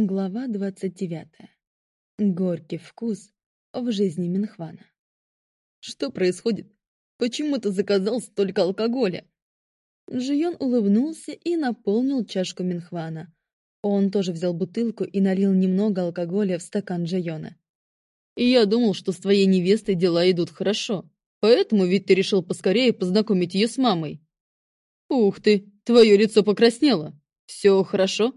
Глава 29. Горький вкус в жизни Минхвана. Что происходит? Почему ты заказал столько алкоголя? Джион улыбнулся и наполнил чашку Минхвана. Он тоже взял бутылку и налил немного алкоголя в стакан Джиона. Я думал, что с твоей невестой дела идут хорошо. Поэтому ведь ты решил поскорее познакомить ее с мамой. Ух ты, твое лицо покраснело. Все хорошо?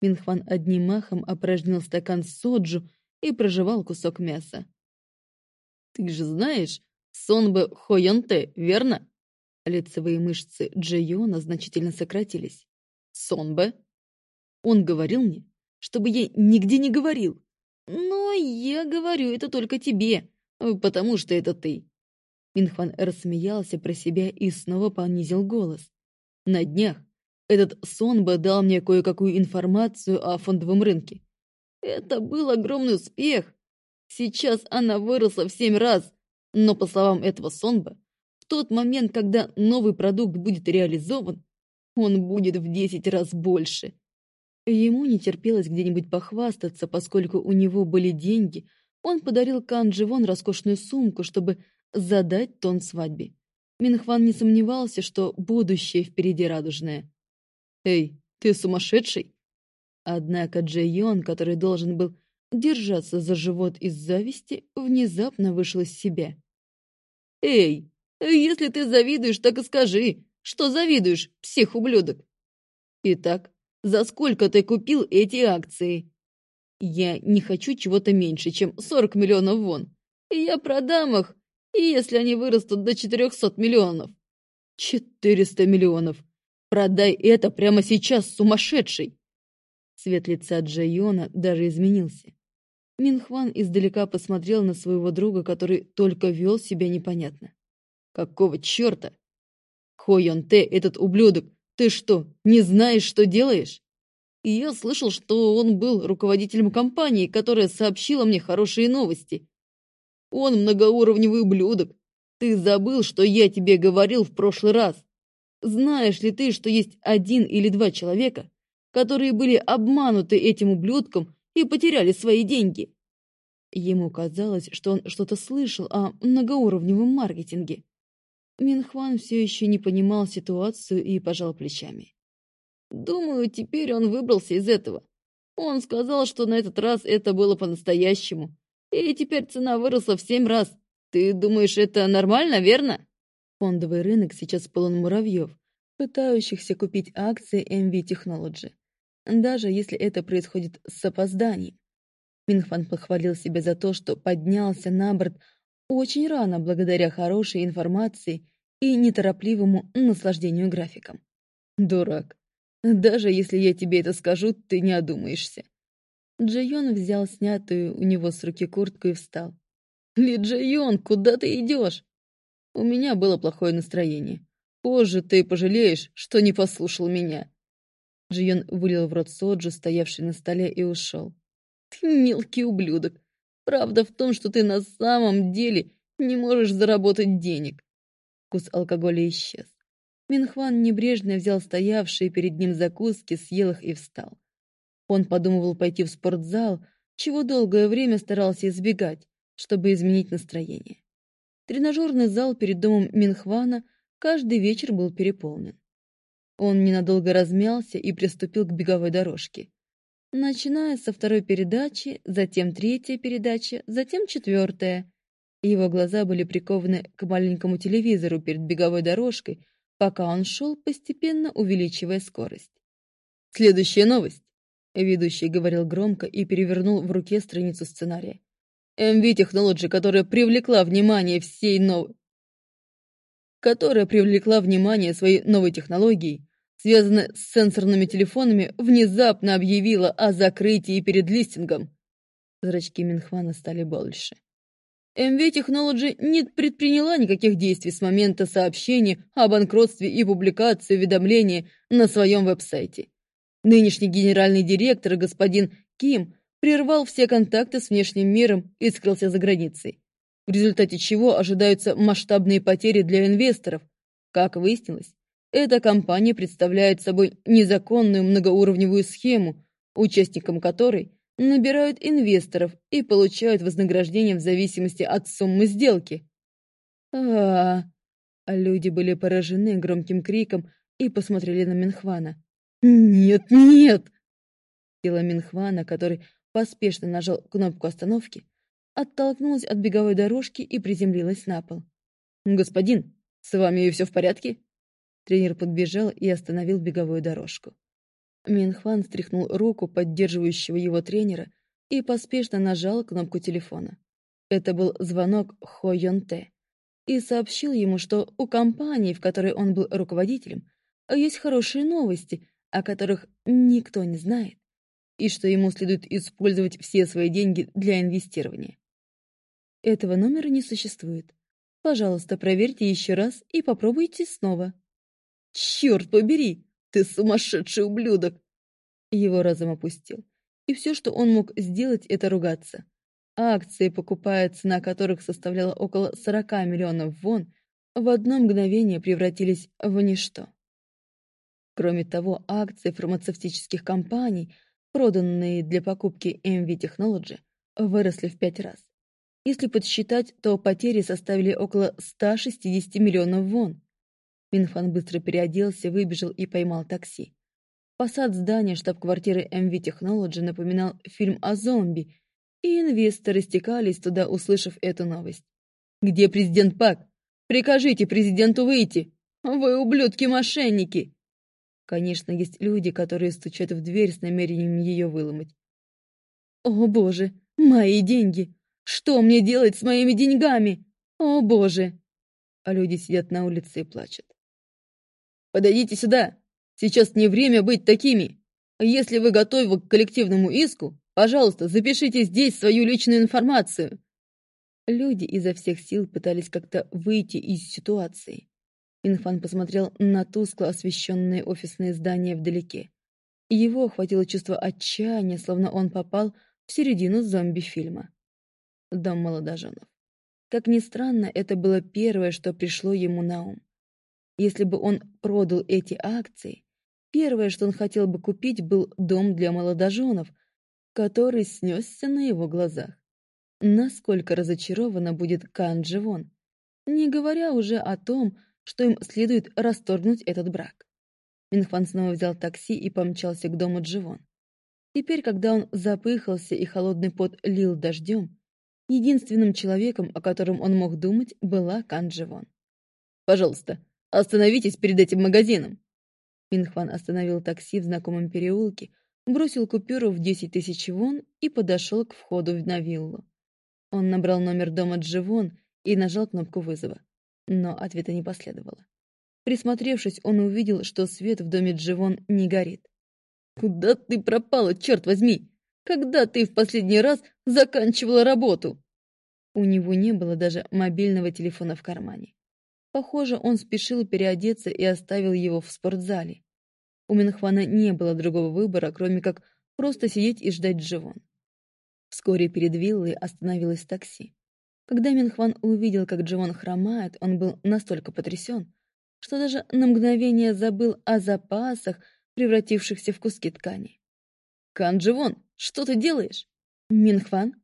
Минхван одним махом опорожнил стакан соджу и прожевал кусок мяса. «Ты же знаешь, Сонбе Хоянте, верно?» Лицевые мышцы Джейона значительно сократились. «Сонбе?» Он говорил мне, чтобы я нигде не говорил. Но я говорю это только тебе, потому что это ты. Минхван рассмеялся про себя и снова понизил голос. На днях этот сон бы дал мне кое-какую информацию о фондовом рынке. Это был огромный успех. Сейчас она выросла в семь раз, но, по словам этого Сонба, в тот момент, когда новый продукт будет реализован, он будет в десять раз больше. Ему не терпелось где-нибудь похвастаться, поскольку у него были деньги. Он подарил Кан Дживон роскошную сумку, чтобы задать тон свадьбе. Минхван не сомневался, что будущее впереди радужное. «Эй, ты сумасшедший?» Однако Джейон, который должен был держаться за живот из зависти, внезапно вышел из себя. «Эй, если ты завидуешь, так и скажи, что завидуешь, псих-ублюдок!» «Итак, за сколько ты купил эти акции?» «Я не хочу чего-то меньше, чем 40 миллионов вон. Я продам их, если они вырастут до 400 миллионов». «400 миллионов! Продай это прямо сейчас, сумасшедший!» Цвет лица Джайона даже изменился. Минхван издалека посмотрел на своего друга, который только вел себя непонятно. «Какого черта? Хойон Те, этот ублюдок, ты что, не знаешь, что делаешь?» И я слышал, что он был руководителем компании, которая сообщила мне хорошие новости. Он многоуровневый ублюдок. Ты забыл, что я тебе говорил в прошлый раз. Знаешь ли ты, что есть один или два человека, которые были обмануты этим ублюдком и потеряли свои деньги? Ему казалось, что он что-то слышал о многоуровневом маркетинге. Минхван все еще не понимал ситуацию и пожал плечами. Думаю, теперь он выбрался из этого. Он сказал, что на этот раз это было по-настоящему. И теперь цена выросла в семь раз. Ты думаешь, это нормально, верно? Фондовый рынок сейчас полон муравьев, пытающихся купить акции MV Technology. Даже если это происходит с опозданием. Минхван похвалил себя за то, что поднялся на борт очень рано благодаря хорошей информации и неторопливому наслаждению графиком. Дурак. Даже если я тебе это скажу, ты не одумаешься. Джайон взял снятую у него с руки куртку и встал. Ли Джайон, куда ты идешь? У меня было плохое настроение. Позже ты пожалеешь, что не послушал меня. Джион вылил в рот соджу, стоявший на столе, и ушел. Ты мелкий ублюдок. Правда в том, что ты на самом деле не можешь заработать денег. Вкус алкоголя исчез. Минхван небрежно взял стоявшие перед ним закуски, съел их и встал. Он подумывал пойти в спортзал, чего долгое время старался избегать, чтобы изменить настроение. Тренажерный зал перед домом Минхвана каждый вечер был переполнен. Он ненадолго размялся и приступил к беговой дорожке. Начиная со второй передачи, затем третья передача, затем четвертая. Его глаза были прикованы к маленькому телевизору перед беговой дорожкой, пока он шел, постепенно увеличивая скорость. «Следующая новость!» Ведущий говорил громко и перевернул в руке страницу сценария. MV Technology, которая привлекла внимание всей новой... которая привлекла внимание своей новой технологией, связанной с сенсорными телефонами, внезапно объявила о закрытии перед листингом. Зрачки Минхвана стали больше. MV Technology не предприняла никаких действий с момента сообщения о банкротстве и публикации уведомления на своем веб-сайте. Нынешний генеральный директор, господин Ким, прервал все контакты с внешним миром и скрылся за границей, в результате чего ожидаются масштабные потери для инвесторов. Как выяснилось, эта компания представляет собой незаконную многоуровневую схему, участникам которой набирают инвесторов и получают вознаграждение в зависимости от суммы сделки. а, -а, -а. Люди были поражены громким криком и посмотрели на Минхвана. «Нет, нет!» Тело Минхвана, который поспешно нажал кнопку остановки, оттолкнулось от беговой дорожки и приземлилось на пол. «Господин, с вами все в порядке?» Тренер подбежал и остановил беговую дорожку. Минхван стряхнул руку поддерживающего его тренера и поспешно нажал кнопку телефона. Это был звонок Хо Йон Те и сообщил ему, что у компании, в которой он был руководителем, есть хорошие новости, о которых никто не знает, и что ему следует использовать все свои деньги для инвестирования. Этого номера не существует. Пожалуйста, проверьте еще раз и попробуйте снова. Черт побери, ты сумасшедший ублюдок! Его разум опустил, и все, что он мог сделать, это ругаться. Акции, покупая цена которых составляла около 40 миллионов вон, в одно мгновение превратились в ничто. Кроме того, акции фармацевтических компаний, проданные для покупки MV Technology, выросли в пять раз. Если подсчитать, то потери составили около 160 миллионов вон. Минфан быстро переоделся, выбежал и поймал такси. Фасад здания штаб-квартиры MV Technology напоминал фильм о зомби, и инвесторы стекались туда, услышав эту новость. «Где президент Пак? Прикажите президенту выйти! Вы ублюдки-мошенники!» Конечно, есть люди, которые стучат в дверь с намерением ее выломать. «О, боже, мои деньги! Что мне делать с моими деньгами? О, боже!» А люди сидят на улице и плачут. «Подойдите сюда! Сейчас не время быть такими! Если вы готовы к коллективному иску, пожалуйста, запишите здесь свою личную информацию!» Люди изо всех сил пытались как-то выйти из ситуации. Инфан посмотрел на тускло освещенные офисные здания вдалеке. Его охватило чувство отчаяния, словно он попал в середину зомби-фильма. Дом молодоженов. Как ни странно, это было первое, что пришло ему на ум. Если бы он продал эти акции, первое, что он хотел бы купить, был дом для молодоженов, который снесся на его глазах. Насколько разочарована будет Кан Дживон, не говоря уже о том, что им следует расторгнуть этот брак. Минхван снова взял такси и помчался к дому Дживон. Теперь, когда он запыхался и холодный пот лил дождем, единственным человеком, о котором он мог думать, была Кан Дживон. «Пожалуйста, остановитесь перед этим магазином!» Минхван остановил такси в знакомом переулке, бросил купюру в десять тысяч вон и подошел к входу на виллу. Он набрал номер дома Дживон и нажал кнопку вызова но ответа не последовало. Присмотревшись, он увидел, что свет в доме Дживон не горит. «Куда ты пропала, черт возьми? Когда ты в последний раз заканчивала работу?» У него не было даже мобильного телефона в кармане. Похоже, он спешил переодеться и оставил его в спортзале. У Минхвана не было другого выбора, кроме как просто сидеть и ждать Дживон. Вскоре перед виллой остановилось такси. Когда Минхван увидел, как Дживон хромает, он был настолько потрясен, что даже на мгновение забыл о запасах, превратившихся в куски ткани. «Кан Дживон, что ты делаешь?» «Минхван?»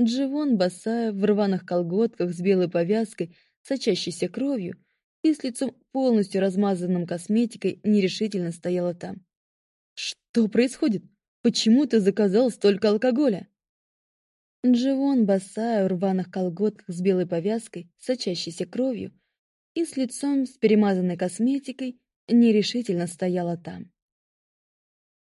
Дживон, босая, в рваных колготках с белой повязкой, сочащейся кровью, и с лицом полностью размазанным косметикой, нерешительно стояла там. «Что происходит? Почему ты заказал столько алкоголя?» Дживон, босая, в рваных колготках с белой повязкой, сочащейся кровью, и с лицом с перемазанной косметикой, нерешительно стояла там.